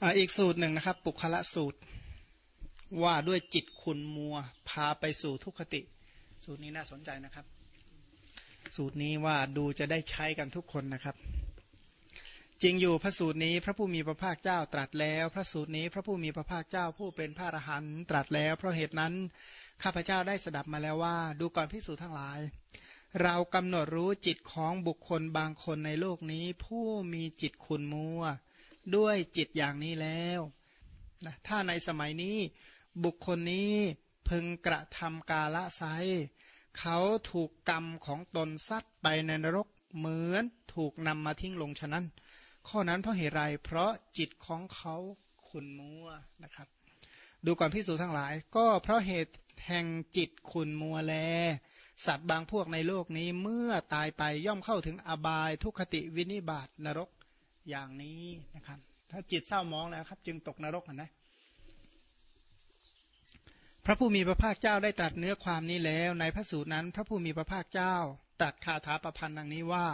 อีกสูตรหนึ่งนะครับ ปุคละสูตร ว่าด้วยจิตคุณมัว พาไปสู่ทุกขติ สูตรนี้น่าสนใจนะครับ สูตรนี้ว่าดูจะได้ใช้กันทุกคนนะครับ จริงอยู่พระสูตรนี้พระผู้มีพระภาคเจ้าตรัสแล้ว พระสูตรนี้พระผู้มีพระภาคเจ้าผู้เป็นพระอรหันต์ตรัสแล้ว เพราะเหตุนั้นข้าพเจ้าได้สดับมาแล้วว่า ดูก่อนพิสูจน์ทั้งหลาย เรากำหนดรู้จิตของบุคคลบางคนในโลกนี้ ผู้มีจิตคุณมัว ด้วยจิตอย่างนี้แล้วนะถ้าในสมัยนี้บุคคลนี้พึงกระทำกาละไซเขาถูกกรรมของตนซัดไปในนรกเหมือนถูกนำมาทิ้งลงฉะนั้น ข้อนั้นเพราะเหตุไรเพราะจิตของเขาขุนมัวนะครับ ดูก่อนพิสูจทั้งหลาย ก็เพราะเหตุแห่งจิตขุนมัวแล สัตว์บางพวกในโลกนี้เมื่อตายไปย่อมเข้าถึงอบายทุกขติวินิบาตนรก อย่างนี้นะครับ ถ้าจิตเศร้ามองแล้วครับ จึงตกนรกนะพระผู้มีพระภาคเจ้าได้ตรัสเนื้อความนี้แล้ว ในพระสูตรนั้น พระผู้มีพระภาคเจ้าตรัสคาถาประพันธ์ดังนี้ว่า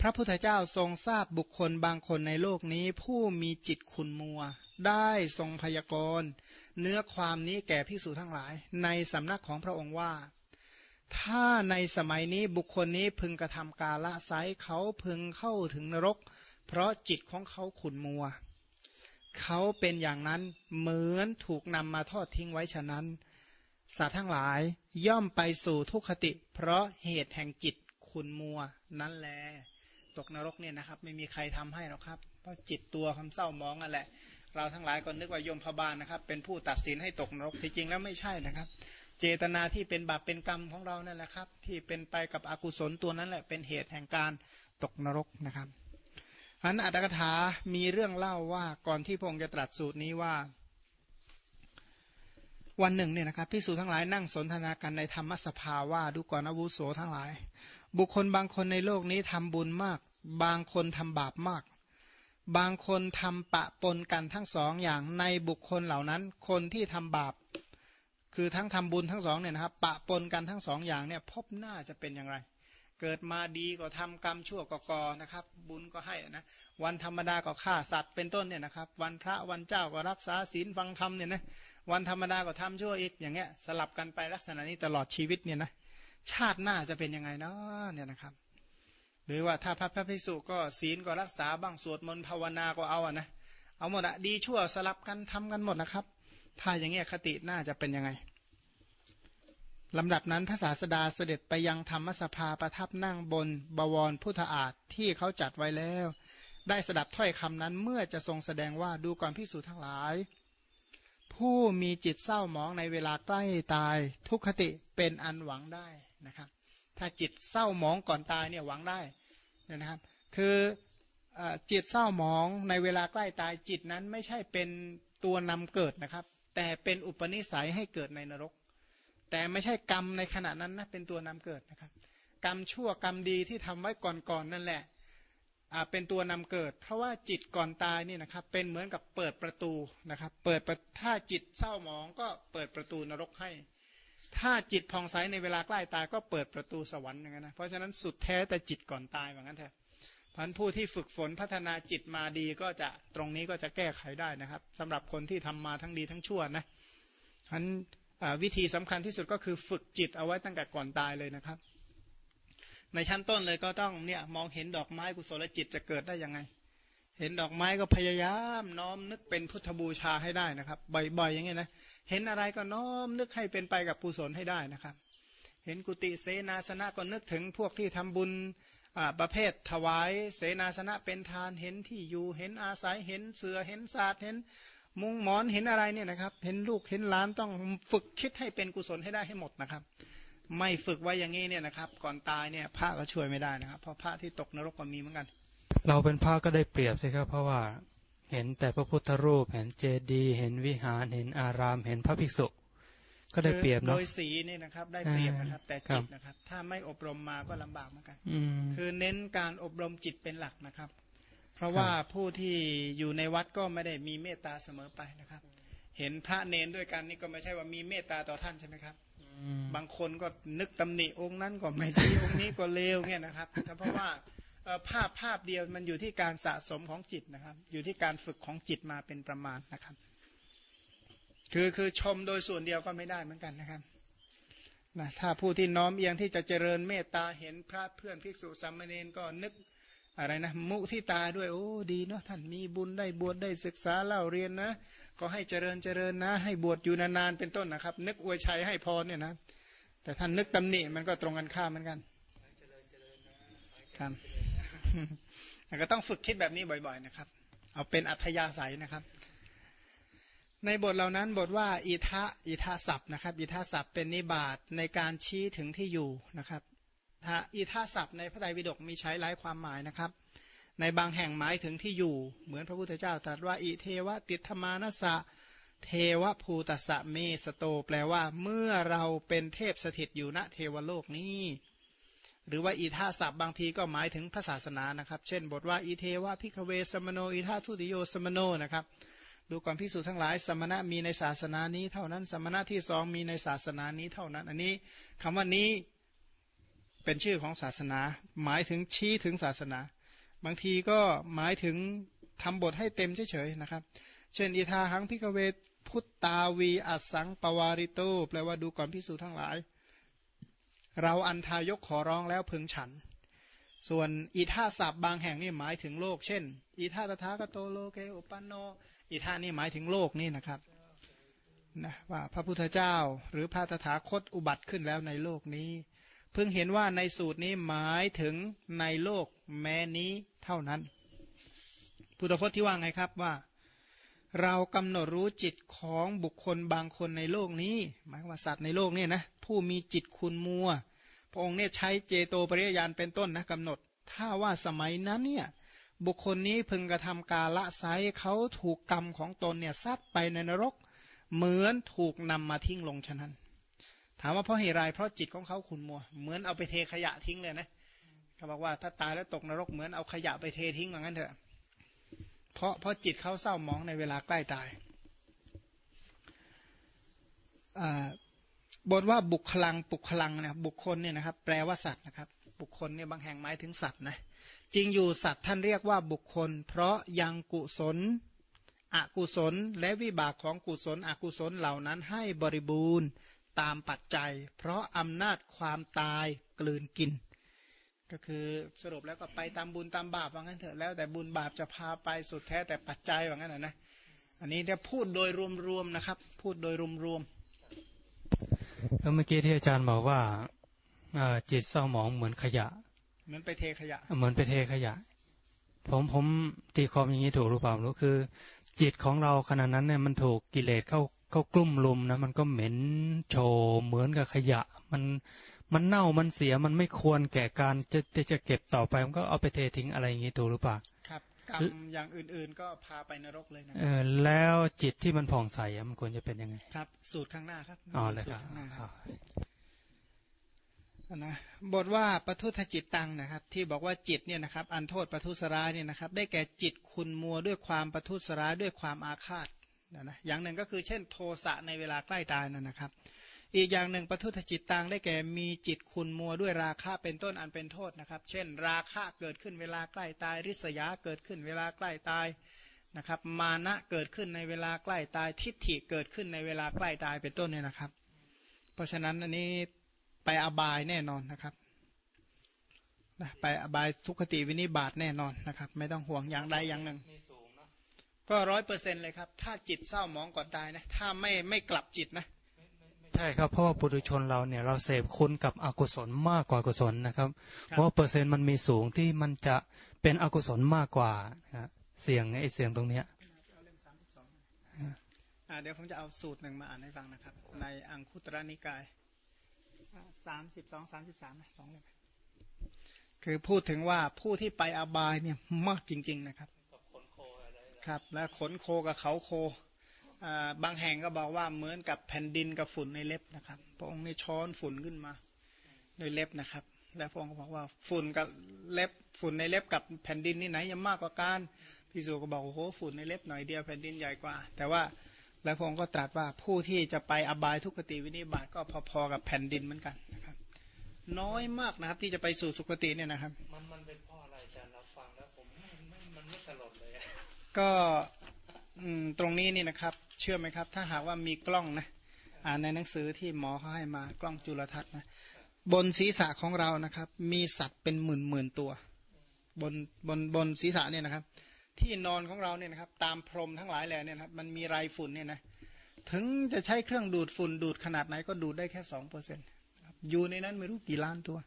พระพุทธเจ้าทรงทราบบุคคลบางคนในโลกนี้ ผู้มีจิตคุณมัว ได้ทรงพยากรณ์เนื้อความนี้แก่พิสูจทั้งหลาย ในสำนักของพระองค์ว่าถ้าในสมัยนี้บุคคลนี้พึงกระทำกาละไซเขาพึงเข้าถึงนรก เพราะจิตของเขาขุนมัว เขาเป็นอย่างนั้นเหมือนถูกนำมาทอดทิ้งไว้ฉะนั้น สัตว์ทั้งหลายย่อมไปสู่ทุกขติ เพราะเหตุแห่งจิตขุนมัว นั่นแหละตกนรกเนี่ยนะครับ ไม่มีใครทำให้หรอกครับ เพราะจิตตัวคำเศร้ามองนั่นแหละ เราทั้งหลายก็นึกว่ายมพบาลนะครับ เป็นผู้ตัดสินให้ตกนรกที่จริงแล้วไม่ใช่นะครับ เจตนาที่เป็นบาปเป็นกรรมของเรานั่นแหละครับ ที่เป็นไปกับอกุศลตัวนั้นแหละเป็นเหตุแห่งการตกนรกนะครับ อันอัตถกถามีเรื่องเล่าว่าก่อนที่พงค์จะตรัสสูตรนี้ว่า วันหนึ่งเนี่ยนะครับพิสูจทั้งหลายนั่งสนทนากันในธรรมสภาว่าดูก่อนอาวุโสทั้งหลาย บุคคลบางคนในโลกนี้ทำบุญมาก บางคนทำบาปมาก บางคนทำปะปนกันทั้งสองอย่างในบุคคลเหล่านั้น คนที่ทำบาป คือทั้งทำบุญทั้งสองเนี่ยนะครับ ปะปนกันทั้งสองอย่างเนี่ยพบหน้าจะเป็นอย่างไร เกิดมาดีก็ทำกรรมชั่วก็ก่อนะครับ บุญก็ให้นะวันธรรมดาก็ฆ่าสัตว์เป็นต้นเนี่ยนะครับ วันพระวันเจ้าก็รักษาศีลฟังธรรมเนี่ยนะวันธรรมดาก็ทำชั่วอีกอย่างเงี้ยสลับกันไปลักษณะนี้ตลอดชีวิตเนี่ยนะชาติหน้าจะเป็นยังไงเนาะเนี่ยนะครับ หรือว่าถ้าพระพระภิกษุก็ศีลก็รักษาบ้างสวดมนต์ภาวนาก็เอาอะนะเอาหมดอะดีชั่วสลับกันทำกันหมดนะครับ ถ้าอย่างเงี้ยคติน่าจะเป็นยังไง ลำดับนั้นพระศาสดาเสด็จไปยังธรรมสภาประทับนั่งบนบวรพุทธาฏที่เขาจัดไว้แล้ว ได้สดับถ้อยคำนั้นเมื่อจะทรงแสดงว่าดูก่อนพิสูจน์ทั้งหลาย ผู้มีจิตเศร้าหมองในเวลาใกล้ตายทุกขติเป็นอันหวังได้นะครับ ถ้าจิตเศร้าหมองก่อนตายเนี่ยหวังได้นะครับ คือจิตเศร้าหมองในเวลาใกล้ตายจิตนั้นไม่ใช่เป็นตัวนำเกิดนะครับ แต่เป็นอุปนิสัยให้เกิดในนรก แต่ไม่ใช่กรรมในขณะนั้นนะเป็นตัวนำเกิดนะครับ กรรมชั่วกรรมดีที่ทำไว้ก่อนๆนนั่นแหละเป็นตัวนำเกิด เพราะว่าจิตก่อนตายนี่นะครับ เป็นเหมือนกับเปิดประตูนะครับ เปิดถ้าจิตเศร้าหมองก็เปิดประตูนรกให้ ถ้าจิตผ่องใสในเวลาใกล้ตายก็เปิดประตูสวรรค์อย่างนั้นนะเพราะฉะนั้นสุดแท้แต่จิตก่อนตายเหมือนกันเถอะพันผู้ที่ฝึกฝนพัฒนาจิตมาดีก็จะตรงนี้ก็จะแก้ไขได้นะครับสำหรับคนที่ทำมาทั้งดีทั้งชั่วนะพัน วิธีสำคัญที่สุดก็คือฝึกจิตเอาไว้ตั้งแต่ก่อนตายเลยนะครับ ในชั้นต้นเลยก็ต้องเนี่ยมองเห็นดอกไม้กุศลจิตจะเกิดได้ยังไง เห็นดอกไม้ก็พยายามน้อมนึกเป็นพุทธบูชาให้ได้นะครับ บ่อยๆอย่างเงี้ยนะเห็นอะไรก็น้อมนึกให้เป็นไปกับกุศลให้ได้นะครับ เห็นกุฏิเสนาสนะก็นึกถึงพวกที่ทำบุญประเภทถวาย เสนาสนะเป็นทานเห็นที่อยู่เห็นอาศัยเห็นเสือเห็นศาสตร์เห็น มุงหมอนเห็นอะไรเนี่ยนะครับ เห็นลูกเห็นหลานต้องฝึกคิดให้เป็นกุศลให้ได้ให้หมดนะครับ ไม่ฝึกไว้อย่างนี้เนี่ยนะครับ ก่อนตายเนี่ยพระก็ช่วยไม่ได้นะครับ เพราะพระที่ตกนรกก็มีเหมือนกัน เราเป็นพระก็ได้เปรียบใช่ครับ เพราะว่าเห็นแต่พระพุทธรูป เห็นเจดีย์เห็นวิหารเห็นอาราม เห็นพระภิกษุ ก็ได้เปรียบเนาะโดยสีนี่นะครับ ได้เปรียบนะครับ แต่จิตนะครับ ถ้าไม่อบรมมาก็ลำบากเหมือนกัน คือเน้นการอบรมจิตเป็นหลักนะครับ เพราะว่าผู้ที่อยู่ในวัดก็ไม่ได้มีเมตตาเสมอไปนะครับ เห็นพระเนนด้วยกันนี่ก็ไม่ใช่ว่ามีเมตตาต่อท่านใช่ไหมครับบางคนก็นึกตำหนิองค์นั้นก็ไม่ดีองค์นี้ก็เลวเนี่ยนะครับเพราะว่าภาพภาพเดียวมันอยู่ที่การสะสมของจิตนะครับ อยู่ที่การฝึกของจิตมาเป็นประมาณนะครับ คือคือชมโดยส่วนเดียวก็ไม่ได้เหมือนกันนะครับนะถ้าผู้ที่น้อมเอียงที่จะเจริญเมตตาเห็นพระเพื่อนภิกษุสามเณรก็นึก อะไรนะมุที่ตาด้วยโอ้ดีเนาะท่านมีบุญได้บวชได้ศึกษาเล่าเรียนนะ ก็ให้เจริญเจริญนะ ให้บวชอยู่นานๆเป็นต้นนะครับ นึกอวยชัยให้พรเนี่ยนะ แต่ท่านนึกตำหนิมันก็ตรงกันข้ามเหมือนกันครับแต่ก็ต้องฝึกคิดแบบนี้บ่อยๆนะครับ เอาเป็นอัธยาศัยนะครับ ในบทเหล่านั้นบทว่าอิทะอิทะศัพท์นะครับอิทะศัพท์เป็นนิบาตในการชี้ถึงที่อยู่นะครับถ้า อิทะศัพท์ในพระไตรปิฎกมีใช้หลายความหมายนะครับ ในบางแห่งหมายถึงที่อยู่ เหมือนพระพุทธเจ้าตรัสว่าอิเทวติธมานัสสะเทวภูตสะเมสโต แปลว่า เมื่อเราเป็นเทพสถิตอยู่ณเทวโลกนี้ หรือว่าอีท่าศัพท์บางทีก็หมายถึงพระศาสนานะครับ เช่น บทว่าอีเทวะพิคเวสมโนอีท่าทุติโยสมโนนะครับ ดูก่อนพิสูจทั้งหลาย สมณะมีในศาสนานี้เท่านั้น สมณะที่สองมีในศาสนานี้เท่านั้น อันนี้คำว่านี้ เป็นชื่อของศาสนา หมายถึงชี้ถึงศาสนา บางทีก็หมายถึงทำบทให้เต็มเฉยๆนะครับ เช่นอีทาหังพิกเวพุตตาวีอัสังปวาริโตแปลว่าดูก่อนพิสูจน์ทั้งหลาย เราอันทายกขอร้องแล้วพึงฉัน ส่วนอีท่าศัพท์บางแห่งนี่หมายถึงโลก เช่น อีท่าตถาคโตโลเกอุปันโนอีท่านี่หมายถึงโลกนี่นะครับนะว่าพระพุทธเจ้าหรือพระตถาคตอุบัติขึ้นแล้วในโลกนี้ เพิ่งเห็นว่าในสูตรนี้หมายถึงในโลกแม้นี้เท่านั้น พุทธพจน์ที่ว่าไงครับว่า เรากำหนดรู้จิตของบุคคลบางคนในโลกนี้ หมายว่าสัตว์ในโลกนี้นะผู้มีจิตคุณมัว พระองค์เนี่ยใช้เจโตปริยญาณเป็นต้นนะกำหนด ถ้าว่าสมัยนั้นเนี่ยบุคคลนี้พึงกระทำกาละไซเขาถูกกรรมของตนเนี่ยซัดไปในนรก เหมือนถูกนำมาทิ้งลงฉะนั้น ถามว่าเพราะเหตุไรเพราะจิตของเขาขุนมัว เหมือนเอาไปเทขยะทิ้งเลยนะเขาบอกว่าถ้าตายแล้วตกนรกเหมือนเอาขยะไปเททิ้งเหมือนกันเถอะ เพราะเพราะจิตเขาเศร้ามองในเวลาใกล้ตายบทว่าบุคลังบุคลังนะบุคคลเนี่ยนะครับ แปลว่าสัตว์นะครับ บุคคลเนี่ยบางแห่งหมายถึงสัตว์นะจริงอยู่สัตว์ท่านเรียกว่าบุคคล เพราะยังกุศล อกุศล และวิบากของกุศล อกุศลเหล่านั้นให้บริบูรณ์ ตามปัจจัย เพราะอำนาจความตายกลืนกิน ก็คือสรุปแล้วก็ไปตามบุญตามบาปว่างั้นเถอะแล้วแต่บุญบาปจะพาไปสุดแท้แต่ปัจจัยว่างั้นนะอันนี้จะพูดโดยรวมๆนะครับ พูดโดยรวมๆแล้วเมื่อกี้ที่อาจารย์บอกว่าจิตเศร้าหมองเหมือนขยะ เหมือนไปเทขยะ เหมือนไปเทขยะ ผมผมตีความอย่างนี้ถูกหรือเปล่ารู้คือ จิตของเราขณะนั้นเนี่ยมันถูกกิเลสเข้า เข้ากลุ่มลุมนะมันก็เหม็นโชเหมือนกับขยะ มันมันเน่ามันเสียมันไม่ควรแก่การจะจะจะเก็บต่อไปมันก็เอาไปเททิ้งอะไรอย่างนี้ถูกหรือเปล่าครับกรรมอย่างอื่นๆ ก็พาไปนรกเลยนะเออแล้วจิตที่มันผ่องใสมันควรจะเป็นยังไง ครับ สูตรข้างหน้าครับอ๋อเลยครับนะบทว่าปทุทจิตตังนะครับ ที่บอกว่าจิตเนี่ยนะครับ อันโทษปทุสร้ายเนี่ยนะครับ ได้แก่จิตคุณมัวด้วยความปทุสร้ายด้วยความอาฆาต นะนะอย่างหนึ่งก็คือเช่นโทสะในเวลาใกล้ตายนั่นนะครับ อีกอย่างหนึ่งปทุทจิตตังได้แก่มีจิตคุณมัวด้วยราคะเป็นต้นอันเป็นโทษนะครับ เช่น ราคะเกิดขึ้นเวลาใกล้ตาย ริษยาเกิดขึ้นเวลาใกล้ตายนะครับ มานะเกิดขึ้นในเวลาใกล้ตายทิฏฐิเกิดขึ้นในเวลาใกล้ตายเป็นต้นเนี่ยนะครับ เพราะฉะนั้นอันนี้ไปอบายแน่นอนนะครับนะไปอบายทุกขติวินิบาตแน่นอนนะครับ ไม่ต้องห่วงอย่างใดอย่างหนึ่ง ก็ร้อยเปอร์เซ็นต์เลยครับ ถ้าจิตเศร้าหมองก่อนตายนะ ถ้าไม่ไม่กลับจิตนะ ใช่ครับ เพราะว่าปุถุชนเราเนี่ยเราเสพคุณกับอกุศลมากกว่ากุศลนะครับ เพราะเปอร์เซ็นต์มันมีสูงที่มันจะเป็นอกุศลมากกว่าเสียงไอ้เสียงตรงเนี้ยเดี๋ยวผมจะเอาสูตรหนึ่งมาอ่านให้ฟังนะครับ ในอังคุตระนิกายสามสิบสองสามสิบสามสองเลยคือพูดถึงว่าผู้ที่ไปอบายเนี่ยมากจริง ๆนะครับ ครับและขนโคกับเขาโคบางแห่งก็บอกว่าเหมือนกับแผ่นดินกับฝุ่นในเล็บนะครับ พระองค์นี่ช้อนฝุ่นขึ้นมาโดยเล็บนะครับ แล้วพระองค์ก็บอกว่าฝุ่นกับเล็บฝุ่นในเล็บกับแผ่นดินนี่ไหนยังมากกว่ากันพิสูจก็บอกโอ้โหฝุ่นในเล็บหน่อยเดียวแผ่นดินใหญ่กว่า แต่ว่าแล้วพระองค์ก็ตรัสว่าผู้ที่จะไปอบายทุกขติวินิบาตก็พอๆกับแผ่นดินเหมือนกันนะครับ น้อยมากนะครับ ที่จะไปสู่สุคติเนี่ยนะครับ มันมันเป็นเพราะอะไรอาจารย์เราฟังแล้วผมไม่ไม่มันไม่สลดเลย ก็ตรงนี้นี่นะครับ เชื่อไหมครับ ถ้าหากว่ามีกล้องนะอ่านในหนังสือที่หมอเขาให้มากล้องจุลทรรศน์นะบนศีรษะของเรานะครับ มีสัตว์เป็นหมื่นหมื่นตัว บนบนบนศีรษะเนี่ยนะครับ ที่นอนของเราเนี่ยนะครับ ตามพรมทั้งหลายแหล่เนี่ยครับ มันมีไรฝุ่นเนี่ยนะถึงจะใช้เครื่องดูดฝุ่นดูดขนาดไหนก็ดูดได้แค่สองเปอร์เซ็นต์อยู่ในนั้นไม่รู้กี่ล้านตัว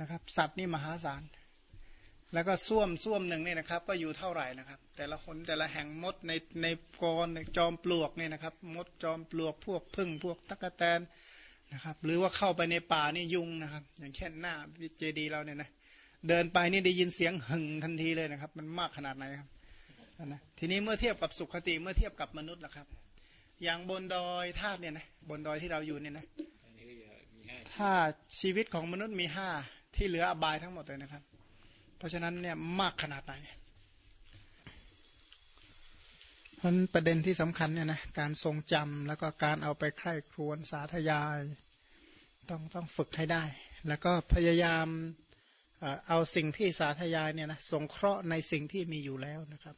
นะครับ สัตว์นี่มหาศาล แล้วก็ส้วมส้วมหนึ่งเนี่ยนะครับ ก็อยู่เท่าไหร่นะครับ แต่ละคนแต่ละแห่งมดในในกรในจอมปลวกเนี่ยนะครับ มดจอมปลวกพวกพึ่งพวกตะกะแตนนะครับ หรือว่าเข้าไปในป่านี่ยุงนะครับ อย่างเช่นหน้าเจดีเราเนี่ยนะเดินไปนี่ได้ยินเสียงหึ่งทันทีเลยนะครับ มันมากขนาดไหนครับนะทีนี้เมื่อเทียบกับสุขติเมื่อเทียบกับมนุษย์ล่ะครับ อย่างบนดอยธาตุเนี่ยนะบนดอยที่เราอยู่เนี่ยนะถ้าชีวิตของมนุษย์มีห้าที่เหลืออบายทั้งหมดเลยนะครับ เพราะฉะนั้นเนี่ยมากขนาดไหนเพราะประเด็นที่สำคัญเนี่ยนะการทรงจำแล้วก็การเอาไปใคร่ครวญสาธยาย ต้องต้องฝึกให้ได้ แล้วก็พยายามเอาสิ่งที่สาธยายเนี่ยนะสงเคราะห์ในสิ่งที่มีอยู่แล้วนะครับ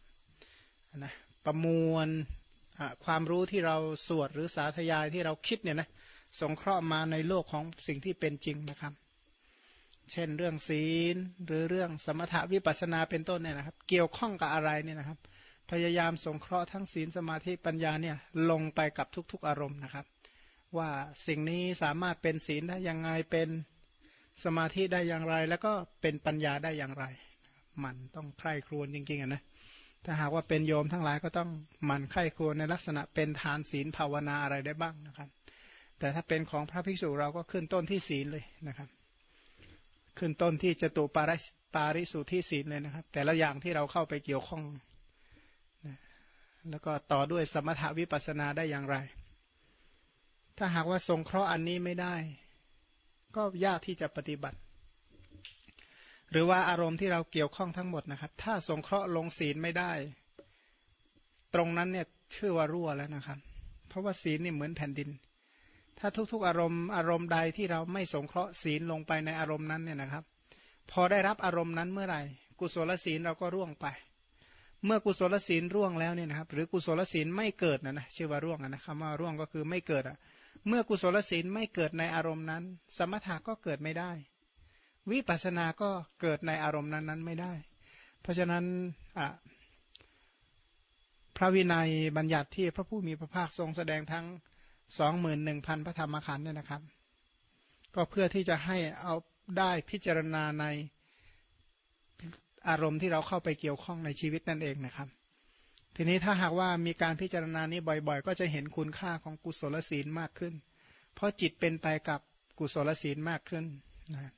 นะประมวลความรู้ที่เราสวดหรือสาธยายที่เราคิดเนี่ยนะสงเคราะห์มาในโลกของสิ่งที่เป็นจริงนะครับ เช่นเรื่องศีล หรือเรื่องสมถะวิปัสนาเป็นต้นเนี่ยนะครับ เกี่ยวข้องกับอะไรเนี่ยนะครับ พยายามสงเคราะห์ทั้งศีลสมาธิปัญญาเนี่ยลงไปกับทุกๆอารมณ์นะครับ ว่าสิ่งนี้สามารถเป็นศีลได้ยังไงเป็นสมาธิได้อย่างไร แล้วก็เป็นปัญญาได้อย่างไร มันต้องใคร่ครวญจริงๆนะถ้าหากว่าเป็นโยมทั้งหลายก็ต้องหมั่นไข้ควรในลักษณะเป็นทานศีลภาวนาอะไรได้บ้างนะครับ แต่ถ้าเป็นของพระภิกษุเราก็ขึ้นต้นที่ศีลเลยนะครับ ขึ้นต้นที่จตุปาริปาริสุทธิศีลเลยนะครับ แต่ละอย่างที่เราเข้าไปเกี่ยวข้องนะแล้วก็ต่อด้วยสมถาวิปัสนาได้อย่างไร ถ้าหากว่าทรงเคราะห์อันนี้ไม่ได้ ก็ยากที่จะปฏิบัติ หรือว่าอารมณ์ที่เราเกี่ยวข้องทั้งหมดนะครับ ถ้าสงเคราะห์ลงศีลไม่ได้ ตรงนั้นเนี่ยชื่อว่ารั่วแล้วนะครับ เพราะว่าศีลนี่เหมือนแผ่นดิน ถ้าทุกๆ อารมณ์อารมณ์ใดที่เราไม่สงเคราะห์ศีลลงไปในอารมณ์นั้นเนี่ยนะครับ พอได้รับอารมณ์นั้นเมื่อไหร่ กุศลศีลเราก็ร่วงไป เมื่อกุศลศีลร่วงแล้วเนี่ยนะครับ หรือกุศลศีลไม่เกิดนะนะชื่อว่าร่วงนะคำว่าร่วงก็คือไม่เกิดอะ เมื่อกุศลศีลไม่เกิดในอารมณ์นั้น สมถะก็เกิดไม่ได้ วิปัสสนาก็เกิดในอารมณ์นั้นๆไม่ได้ เพราะฉะนั้นพระวินัยบัญญัติที่พระผู้มีพระภาคทรงแสดงทั้ง สองหมื่นหนึ่งพันพระธรรมขันธ์เนี่ยนะครับ ก็เพื่อที่จะให้เอาได้พิจารณาในอารมณ์ที่เราเข้าไปเกี่ยวข้องในชีวิตนั่นเองนะครับ ทีนี้ถ้าหากว่ามีการพิจารณานี้บ่อยๆ ก็จะเห็นคุณค่าของกุศลศีลมากขึ้น เพราะจิตเป็นไปกับกุศลศีลมากขึ้นนะ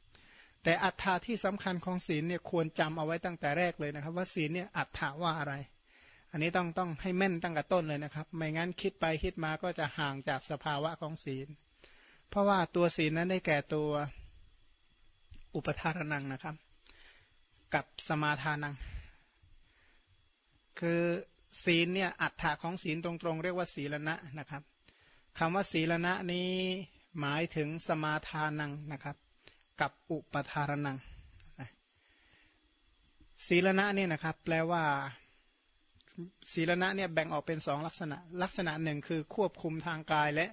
แต่อัฏฐาที่สำคัญของศีลเนี่ยควรจำเอาไว้ตั้งแต่แรกเลยนะครับ ว่าศีลเนี่ยอัฏฐาว่าอะไร อันนี้ต้องต้องให้แม่นตั้งแต่ต้นเลยนะครับ ไม่งั้นคิดไปคิดมาก็จะห่างจากสภาวะของศีล เพราะว่าตัวศีลนั้นได้แก่ตัวอุปทานนังนะครับ กับสมาทานัง คือศีลเนี่ยอัฏฐาของศีลตรงๆ เรียกว่าศีลณะนะครับคำว่าศีลณะนี้หมายถึงสมาทานังนะครับ กับอุปทารนังศีลณะเนี่ยนะครับ แปลว่า ศีลณะเนี่ยแบ่งออกเป็นสองลักษณะ ลักษณะหนึ่งคือควบคุมทางกายและ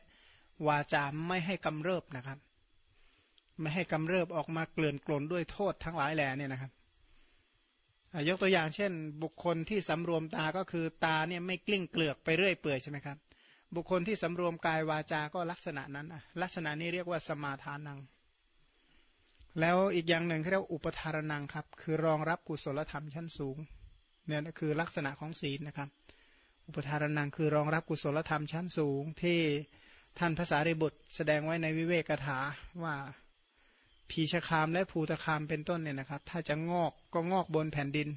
วาจาไม่ให้กำเริบนะครับ ไม่ให้กำเริบออกมาเกลื่อนกลนด้วยโทษทั้งหลายแหล่เนี่ยนะครับยกตัวอย่างเช่น บุคคลที่สำรวมตาก็คือตาเนี่ยไม่กลิ้งเกลือกไปเรื่อยเปื่อยใช่ไหมครับ บุคคลที่สำรวมกายวาจาก็ลักษณะนั้นลักษณะนี้เรียกว่าสมาทานัง แล้วอีกอย่างหนึ่งเขาเรียกอุปทานนังครับ คือรองรับกุศลธรรมชั้นสูง เนี่ยคือลักษณะของศีลนะครับ อุปทานนังคือรองรับกุศลธรรมชั้นสูง ที่ท่านภาษาริบุตร แสดงไว้ในวิเวกถาว่าพีชคามและภูตคามเป็นต้นเนี่ยนะครับ ถ้าจะงอกก็งอกบนแผ่นดิน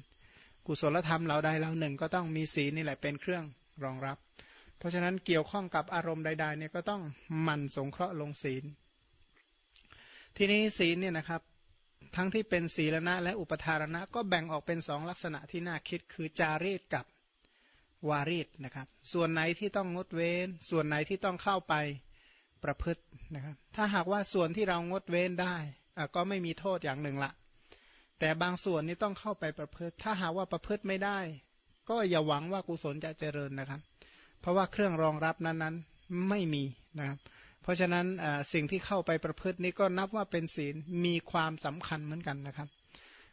กุศลธรรมเราใดเราหนึ่ง ก็ต้องมีศีลนี่แหละเป็นเครื่องรองรับ เพราะฉะนั้นเกี่ยวข้องกับอารมณ์ใดๆเนี่ยก็ต้องหมั่นสงเคราะห์ลงศีล ทีนี้ศีลเนี่ยนะครับ ทั้งที่เป็นศีลนะและอุปทารณะก็แบ่งออกเป็นสองลักษณะที่น่าคิดคือจารีตกับวารีตนะครับ ส่วนไหนที่ต้องงดเว้น ส่วนไหนที่ต้องเข้าไปประพฤตินะครับ ถ้าหากว่าส่วนที่เรางดเว้นได้ก็ไม่มีโทษอย่างหนึ่งละแต่บางส่วนนี้ต้องเข้าไปประพฤติ ถ้าหากว่าประพฤติไม่ได้ ก็อย่าหวังว่ากุศลจะเจริญนะครับ เพราะว่าเครื่องรองรับนั้นๆไม่มีนะครับ เพราะฉะนั้นสิ่งที่เข้าไปประพฤตินี้ก็นับว่าเป็นศีลมีความสำคัญเหมือนกันนะครับ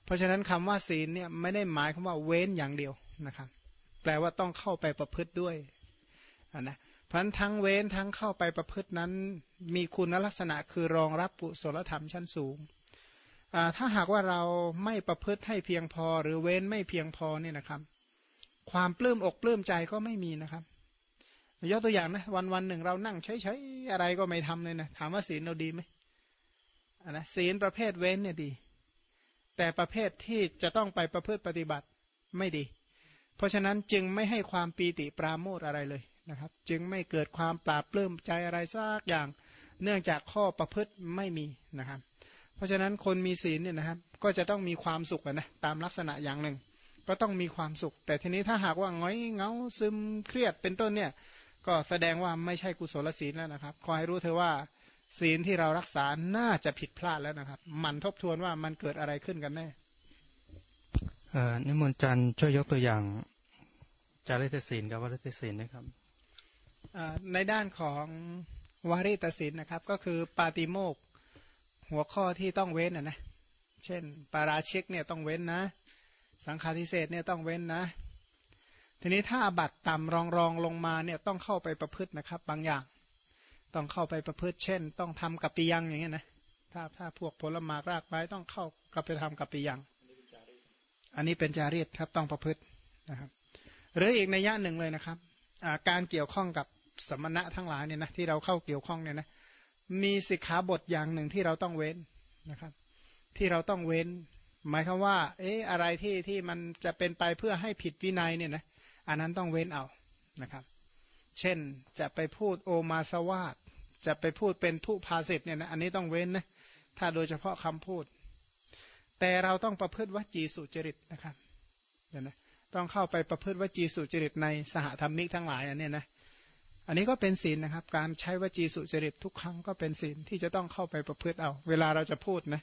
เพราะฉะนั้นคำว่าศีลเนี่ยไม่ได้หมายคำว่าเว้นอย่างเดียวนะครับ แปลว่าต้องเข้าไปประพฤติด้วยนะพันทั้งเว้นทั้งเข้าไปประพฤตินั้น มีคุณลักษณะคือรองรับปุศลธรรมชั้นสูง ถ้าหากว่าเราไม่ประพฤติให้เพียงพอ หรือเว้นไม่เพียงพอเนี่ยนะครับ ความปลื้มอกปลื้มใจก็ไม่มีนะครับ ยกตัวอย่างนะวันวันหนึ่งเรานั่งเฉยๆอะไรก็ไม่ทำเลยนะถามว่าศีลเราดีไหมนะศีลประเภทเว้นเนี่ยดี แต่ประเภทที่จะต้องไปประพฤติปฏิบัติไม่ดี เพราะฉะนั้นจึงไม่ให้ความปีติปราโมทอะไรเลยนะครับ จึงไม่เกิดความปราบปลื้มใจอะไรสักอย่าง เนื่องจากข้อประพฤติไม่มีนะครับ เพราะฉะนั้นคนมีศีลเนี่ยนะครับ ก็จะต้องมีความสุขนะตามลักษณะอย่างหนึ่ง ก็ต้องมีความสุข แต่ทีนี้ถ้าหากว่าง้อยเงาซึมเครียดเป็นต้นเนี่ย ก็แสดงว่าไม่ใช่กุศลศีลแล้วนะครับ ขอให้รู้เธอว่าศีลที่เรารักษา น่าจะผิดพลาดแล้วนะครับ มันทบทวนว่ามันเกิดอะไรขึ้นกันแน่นิมนต์จันทร์ช่วยยกตัวอย่างจาริตศีลกับวริตศีลนะครับในด้านของวาริตศีลนะครับ ก็คือปาติโมกหัวข้อที่ต้องเว้นนะนะ เช่น ปาราชิกเนี่ยต้องเว้นนะ สังฆาทิเศษเนี่ยต้องเว้นนะ ทีนี้ถ้าบัตต่ำรองรองลงมาเนี่ยต้องเข้าไปประพฤตินะครับ บางอย่าง ต้องเข้าไปประพฤติ เช่น ต้องทำกับปียังอย่างเงี้ยนะถ้าถ้าพวกผลไม้รากไม้ต้องเข้ากับไปทำกับปียัง อันนี้เป็นจารีตครับต้องประพฤตินะครับหรืออีกในยะหนึ่งเลยนะครับการเกี่ยวข้องกับสมณะทั้งหลายเนี่ยนะที่เราเข้าเกี่ยวข้องเนี่ยนะมีสิกขาบทอย่างหนึ่งที่เราต้องเว้นนะครับ ที่เราต้องเว้น หมายความว่า เอ๊ะอะไรที่ที่มันจะเป็นไปเพื่อให้ผิดวินัยเนี่ยนะ อันนั้นต้องเว้นเอานะครับ เช่นจะไปพูดโอมาสวาดจะไปพูดเป็นทุพาสิทเนี่ยนะอันนี้ต้องเว้นนะถ้าโดยเฉพาะคำพูด แต่เราต้องประพฤติวจีสุจริตนะครับเดี๋ยวนะต้องเข้าไปประพฤติวจีสุจริตในสหธรรมิกทั้งหลายอันนี้นะอันนี้ก็เป็นศีลนะครับ การใช้วจีสุจริตทุกครั้งก็เป็นศีลที่จะต้องเข้าไปประพฤติเอา เวลาเราจะพูดนะ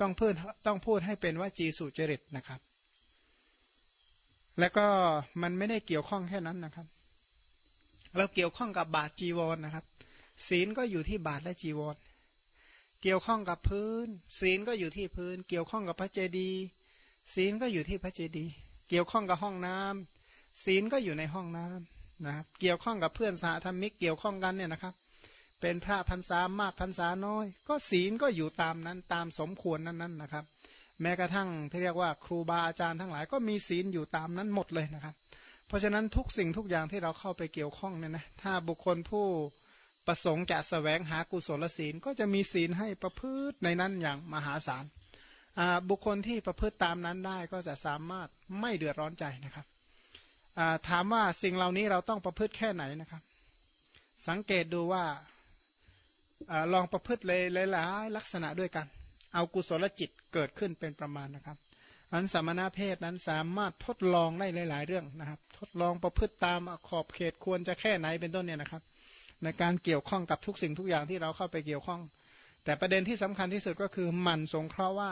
ต้องพูดต้องพูดให้เป็นวจีสุจริตนะครับ แล้วก็มันไม่ได้เกี่ยวข้องแค่นั้นนะครับ เราเกี่ยวข้องกับบาทจีวรนนะครับ ศีลก็อยู่ที่บาทและจีวร เกี่ยวข้องกับพื้น ศีลก็อยู่ที่พื้น เกี่ยวข้องกับพระเจดีย์ศีลก็อยู่ที่พระเจดีย์เกี่ยวข้องกับห้องน้ำศีลก็อยู่ในห้องน้ำนะครับ เกี่ยวข้องกับเพื่อนสาธรรมิกเกี่ยวข้องกันเนี่ยนะครับ เป็นพระพันษามากพันษาน้อย ก็ศีลก็อยู่ตามนั้นตามสมควรนั้นๆนะครับ แม้กระทั่งที่เรียกว่าครูบาอาจารย์ทั้งหลายก็มีศีลอยู่ตามนั้นหมดเลยนะครับ เพราะฉะนั้นทุกสิ่งทุกอย่างที่เราเข้าไปเกี่ยวข้องเนี่ยนะถ้าบุคคลผู้ประสงค์จะสแสวงหากุศลศีลก็จะมีศีลให้ประพฤติในนั้นอย่างมหาศาลบุคคลที่ประพฤติตามนั้นได้ก็จะสามารถไม่เดือดร้อนใจนะครับถามว่าสิ่งเหล่านี้เราต้องประพฤติแค่ไหนนะครับ สังเกตดูว่าอลองประพฤติเลยหลายลักษณะด้วยกัน เอากุศลจิตเกิดขึ้นเป็นประมาณนะครับอันสมณเพศนั้นสามารถทดลองได้หลาย ๆ เรื่องนะครับ ทดลองประพฤติตามขอบเขตควรจะแค่ไหนเป็นต้นเนี่ยนะครับ ในการเกี่ยวข้องกับทุกสิ่งทุกอย่างที่เราเข้าไปเกี่ยวข้อง แต่ประเด็นที่สำคัญที่สุดก็คือมันสงเคราะห์ว่า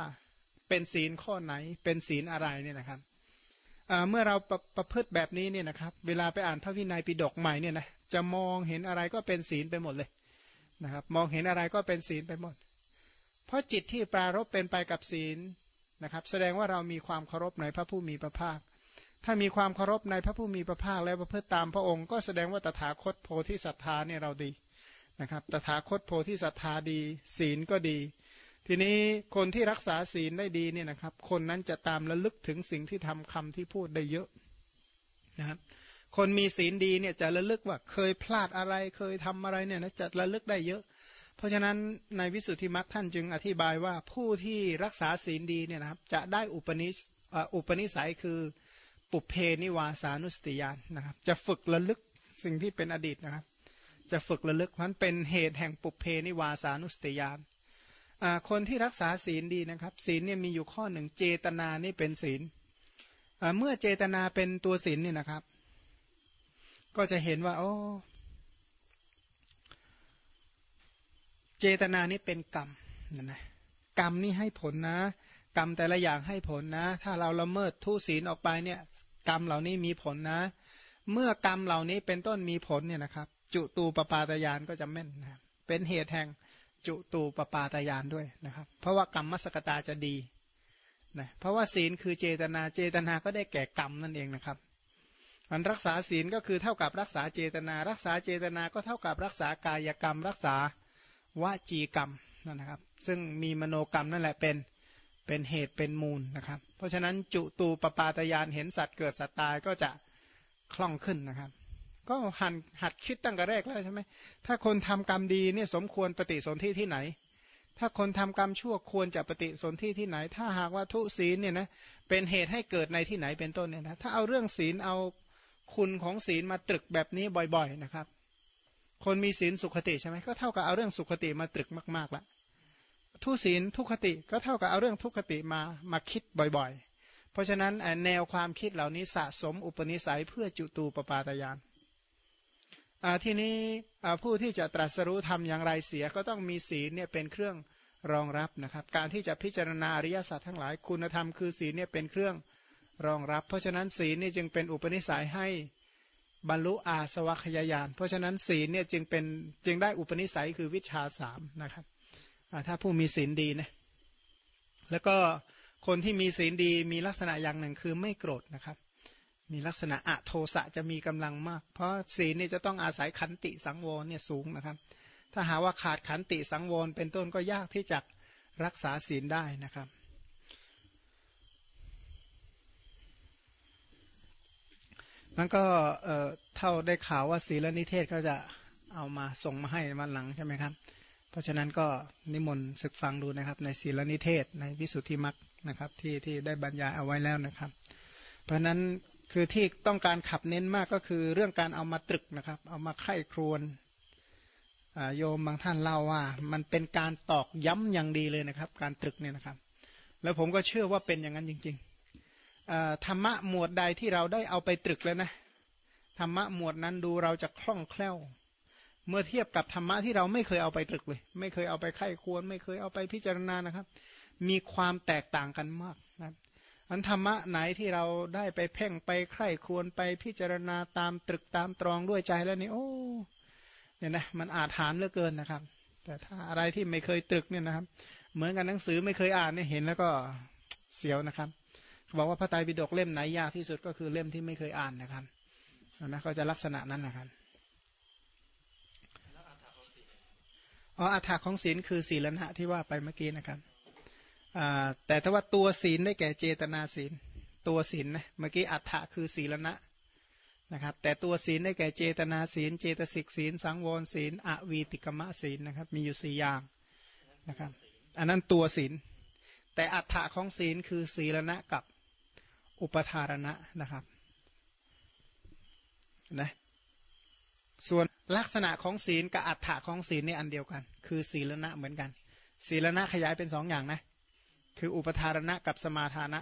เป็นศีลข้อไหนเป็นศีลอะไรเนี่ยนะครับเมื่อเราประประพฤติแบบนี้เนี่ยนะครับ เวลาไปอ่านพระวินัยปิฎกใหม่เนี่ยนะจะมองเห็นอะไรก็เป็นศีลไปหมดเลยนะครับ มองเห็นอะไรก็เป็นศีลไปหมด เพราะจิตที่ปรารบเป็นไปกับศีลนะครับ แสดงว่าเรามีความเคารพในพระผู้มีพระภาค ถ้ามีความเคารพในพระผู้มีพระภาคแล้วประพฤติตามพระองค์ ก็แสดงว่าตถาคตโพธิศรัทธาเนี่ยเราดีนะครับ ตถาคตโพธิศรัทธาดี ศีลก็ดี ทีนี้คนที่รักษาศีลได้ดีเนี่ยนะครับ คนนั้นจะตามระลึกถึงสิ่งที่ทำคำที่พูดได้เยอะนะครับคนมีศีลดีเนี่ยจะระลึกว่าเคยพลาดอะไรเคยทำอะไรเนี่ยนะจะระลึกได้เยอะ เพราะฉะนั้นในวิสุทธิมรรคท่านจึงอธิบายว่าผู้ที่รักษาศีลดีเนี่ยนะครับจะได้อุปนิอุปนิสัยคือปุเพนิวาสานุสติยานนะครับ จะฝึกระลึกสิ่งที่เป็นอดีตนะครับ จะฝึกระลึกมันเป็นเหตุแห่งปุเพนิวาสานุสติยานคนที่รักษาศีลดีนะครับ ศีลเนี่ยมีอยู่ข้อหนึ่งเจตนานี่เป็นศีลเมื่อเจตนาเป็นตัวศีลเนี่ยนะครับ ก็จะเห็นว่า โอ้ เจตนานี่เป็นกรรมนะนะกรรมนี่ให้ผลนะ กรรมแต่ละอย่างให้ผลนะ ถ้าเราละเมิดทุศีลออกไปเนี่ยกรรมเหล่านี้มีผลนะ เมื่อกรรมเหล่านี้เป็นต้นมีผลเนี่ยนะครับ จุตูปปาตยานก็จะแม่นนะเป็นเหตุแห่งจุตูปปาตยานด้วยนะครับ เพราะว่ากรรมมสกตาจะดีนะเพราะว่าศีลคือเจตนาเจตนาก็ได้แก่กรรมนั่นเองนะครับมันรักษาศีลก็คือเท่ากับรักษาเจตนา รักษาเจตนาก็เท่ากับรักษากายกรรม รักษา วจีกรรมนั่นนะครับ ซึ่งมีมโนกรรมนั่นแหละเป็นเป็นเหตุเป็นมูลนะครับ เพราะฉะนั้นจุตูปปาตยานเห็นสัตว์เกิดสัตว์ตายก็จะคล่องขึ้นนะครับ ก็หันหัดคิดตั้งแต่แรกแล้วใช่ไหมถ้าคนทำกรรมดีเนี่ยสมควรปฏิสนธิที่ไหน ถ้าคนทำกรรมชั่วควรจะปฏิสนธิที่ไหน ถ้าหากว่าทุศีลเนี่ยนะเป็นเหตุให้เกิดในที่ไหนเป็นต้นเนี่ยนะถ้าเอาเรื่องศีลเอาคุณของศีลมาตรึกแบบนี้บ่อย ๆนะครับ คนมีศีลสุขติใช่ไหมก็เท่ากับเอาเรื่องสุขติมาตรึกมากๆละทุศีลทุคติก็เท่ากับเอาเรื่องทุคติมามาคิดบ่อยๆ เพราะฉะนั้นแนวความคิดเหล่านี้สะสมอุปนิสัยเพื่อจุตูปปาตยานทีนี้ผู้ที่จะตรัสรู้ทำอย่างไรเสียก็ต้องมีศีลเนี่ยเป็นเครื่องรองรับนะครับ การที่จะพิจารณาอริยสัจทั้งหลายคุณธรรมคือศีลเนี่ยเป็นเครื่องรองรับ เพราะฉะนั้นศีลนี่จึงเป็นอุปนิสัยให้ บรรลุอาสวัคยายาน เพราะฉะนั้นศีลเนี่ยจึงเป็นจึงได้อุปนิสัยคือวิชาสามนะครับถ้าผู้มีศีลดีนะแล้วก็คนที่มีศีลดีมีลักษณะอย่างหนึ่งคือไม่โกรธนะครับ มีลักษณะอะโทสะจะมีกำลังมาก เพราะศีลเนี่ยจะต้องอาศัยขันติสังวรเนี่ยสูงนะครับ ถ้าหาว่าขาดขันติสังวรเป็นต้นก็ยากที่จะรักษาศีลได้นะครับ มันก็เท่าได้ข่าวว่าศีลนิเทศก็จะเอามาส่งมาให้มาหลังใช่ไหมครับ เพราะฉะนั้นก็นิมนต์ศึกฟังดูนะครับ ในศีลนิเทศในวิสุทธิมรรคนะครับที่ที่ได้บรรยายเอาไว้แล้วนะครับ เพราะนั้นคือที่ต้องการขับเน้นมากก็คือเรื่องการเอามาตรึกนะครับ เอามาไข้ครวนโยมบางท่านเล่าว่า มันเป็นการตอกย้ำอย่างดีเลยนะครับ การตรึกเนี่ยนะครับ แล้วผมก็เชื่อว่าเป็นอย่างนั้นจริงๆ ธรรมะหมวดใดที่เราได้เอาไปตรึกแล้วนะธรรมะหมวดนั้นดูเราจะคล่องแคล่ว เมื่อเทียบกับธรรมะที่เราไม่เคยเอาไปตรึกเลย ไม่เคยเอาไปไข้ควร ไม่เคยเอาไปพิจารณานะครับ มีความแตกต่างกันมากนะอันธรรมะไหนที่เราได้ไปเพ่งไปไข้ควรไปพิจารณาตามตรึกตามตรองด้วยใจแล้วนี่โอ้เนี่ยนะมันอาจฐานเหลือเกินนะครับ แต่ถ้าอะไรที่ไม่เคยตรึกเนี่ยนะครับ เหมือนกันหนังสือไม่เคยอ่านเนี่ยเห็นแล้วก็เสียวนะครับ บอกว่าพระไตรปิฎกเล่มไหนยากที่สุดก็คือเล่มที่ไม่เคยอ่านนะครับนะก็จะลักษณะนั้นนะครับอ๋ออัฐาของศีลคือศีลนะที่ว่าไปเมื่อกี้นะครับแต่ถ้าว่าตัวศีลได้แก่เจตนาศีล ตัวศีลนะเมื่อกี้อัฐะคือศีลนะนะครับ แต่ตัวศีลได้แก่เจตนาศีล เจตสิกศีล สังวรศีลอวีติกมะศีลนะครับ มีอยู่สี่อย่างนะครับ อันนั้นตัวศีล แต่อัฐะของศีลคือศีลนะกับ อุปทารณะนะครับนะส่วนลักษณะของศีลกับอัฏฐะของศีลนี่อันเดียวกัน คือศีลณะเหมือนกัน ศีลณะขยายเป็นสองอย่างนะ คืออุปทารณะกับสมาทานะ